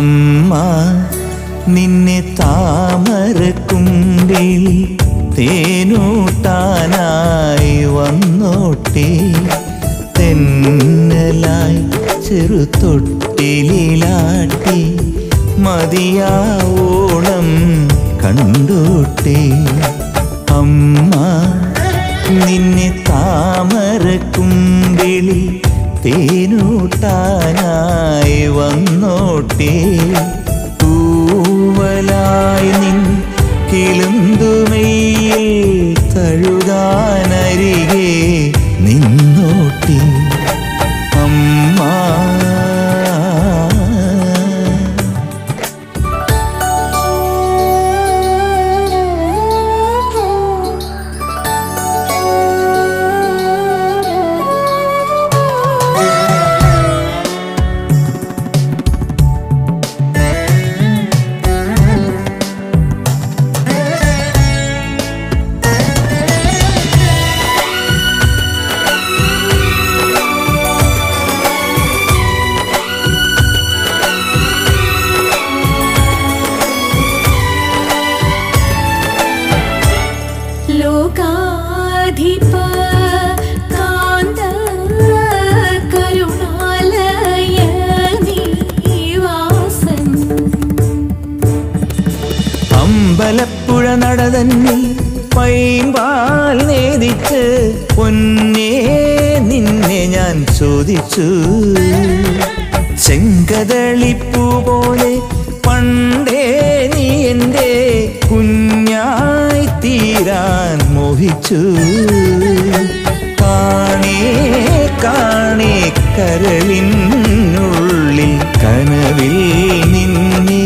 അമ്മ നിന്നെ താമരക്കുമ്പിൽ തേനൂട്ടാനായി വന്നോട്ടെ. തെന്നലായി ചെറുതൊട്ടിലാട്ടി മതിയാവോളം കണ്ടോട്ടി. അമ്മ നിന്നെ താമരക്കുമ്പിളിൽ അമ്പലപ്പുഴ നടതന്നിൽ പൈമ്പാൽ നേദിച്ച് പൊന്നേ നിന്നെ ഞാൻ ചോദിച്ചു. ചെങ്കതളിപ്പൂ പോലെ പണ്ടേ നീ എന്റെ കുഞ്ഞായി തീരാൻ മോഹിച്ചു. കാണേ കാണേ കരളിനുള്ളിൽ കനവിൽ നിന്നെ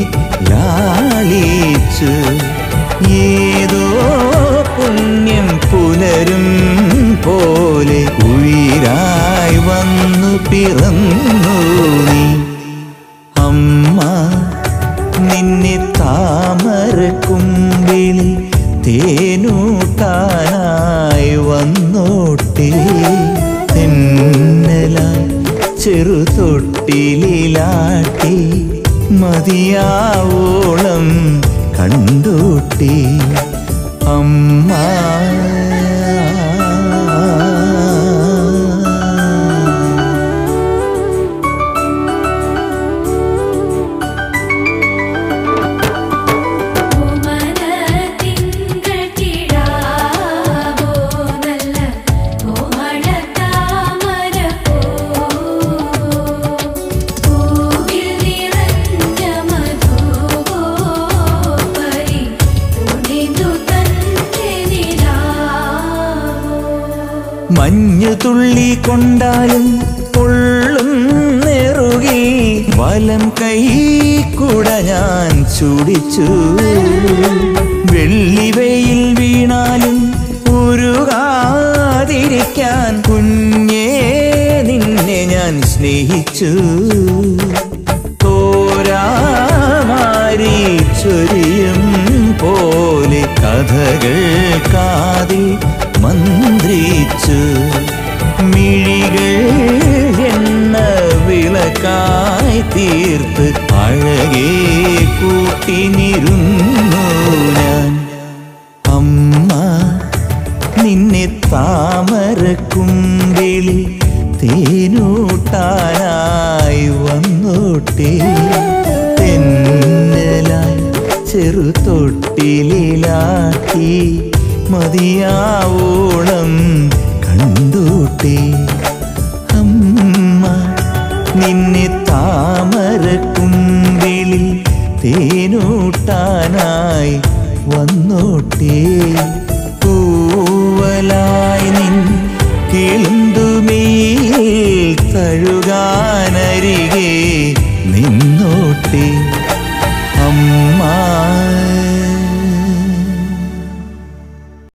ലാളിച്ചു ഏതോ പുണ്യം പുലരും പോലെ ഉയിരായി വന്നു പിറന്നു നീ. അമ്മ നിന്നെ താമരക്കുമ്പിൽ തേനൂട്ടാനായി വന്നോട്ടെ. തെന്നലായി ചെറുതൊട്ടിലാട്ടി മതിയാവോളം കണ്ടോട്ടെ. അമ്മ മഞ്ഞു തുള്ളി കൊണ്ടാലും പൊള്ളും നെറുകി. വലം കൈ കൂട ഞാൻ ചൂടിച്ചു. വെള്ളിവയിൽ വീണാലും ഉരുകാതിരിക്കാൻ കുഞ്ഞേ നിന്നെ ഞാൻ സ്നേഹിച്ചു. വിളക്കായി തീർത്ത് അഴകേ കൂട്ടിനിരുന്നു ഞാൻ. അമ്മ നിന്നെ താമരക്കുമ്പിളിൽ തേനൂട്ടാനായി വന്നോട്ടെ. തെന്നലായി ചെറുതൊട്ടിലാക്കി മതിയാവോളം കാണാനായി വന്നോട്ടേ. പൂവലായി നിൻ കിളുമീ കഴുകാനരികെ നിന്നോട്ടേ. അമ്മാ